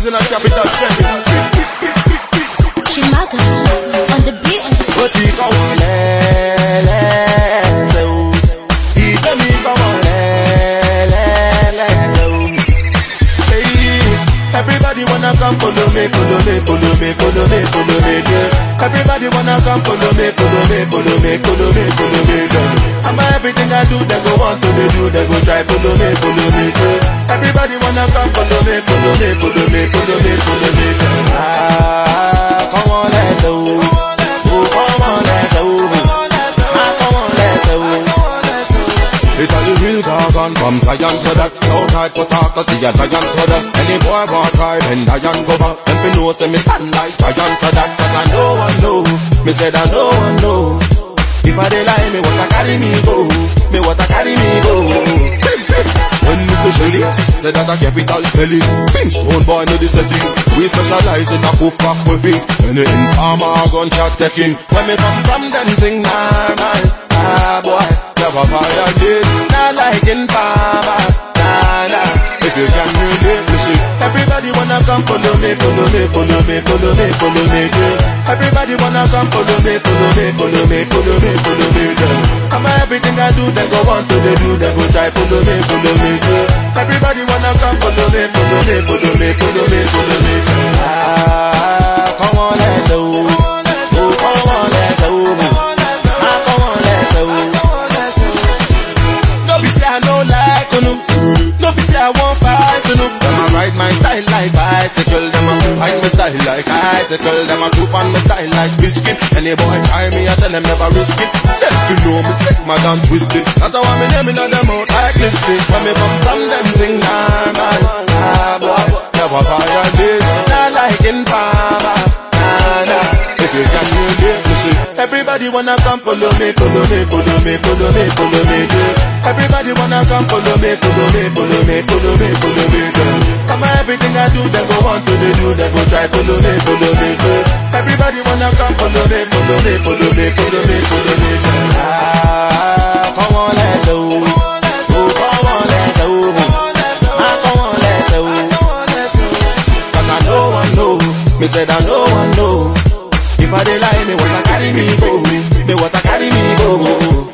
things in a capital strength. Shimaga on the beat and the Ó ti kọ́ wọn lẹ́lẹ́sẹ̀ o. Ìfẹ́ mi kọ́ wọn lẹ́lẹ́sẹ̀ o. Hey, Everybody wanna come follow me, follow me, follow me, follow me, follow me, yeah. Everybody wanna come follow me, follow me, follow me, follow me, follow me, yeah. I'm everything I do, they go want to do, they go try follow me, follow me. Everybody wanna come follow me, follow me, follow me, follow me, follow me. Ah, come on, let's go. Oh, come on, let's go. Ah, come on, let's go. It a the real gargan from Zion so that No try to talk to the giant so that Any boy want try then Zion go back Them fi know say me stand like giant so that Cause I no one know Me said I no one know If I dey lie me what I carry me go Me what I carry me say that a capital spell it Brimstone boy know the settings. We specialize in a cook back with it Any informer gunshot taking. When me come from them thing normal Ah boy, never fire this. Not like in me, follow me, follow me, follow me, follow me, yeah. Everybody wanna come follow me, follow me, follow me, follow me, follow me, yeah. I'm everything I do, they go want to they do, they go try follow me, follow me, yeah. Everybody wanna come follow me, follow me, follow me, follow me, follow me. Ah, come on, let's go. Oh, come on, let's go. Ah, come on, let's go. No be say I no like you, a my style like bicycle, them a troop on my style like biscuit. Any boy try me, I tell them never risk it. Them fi know me sick, mad and twisted. That's why me name inna them out like lipstick. When me come from them thing normal, ah boy, never fire this, not like in farmer, nah nah. If you can relate, see. Everybody wanna come follow me, follow me, follow me, follow me, follow me, yeah. Everybody wanna come follow me, follow me, follow me, follow me, follow me, girl. Come on, everything I do, they go want to they do, they go try, follow me, follow me, girl. Everybody wanna come follow me, follow me, follow me, follow me, follow me, girl. Ah, come on, let's go. Oh, come on, let's go. Ah, come on, let's go. Cause I know, I know. Me said I know, I know. If I dey lie, me water carry me go. Me water carry me go.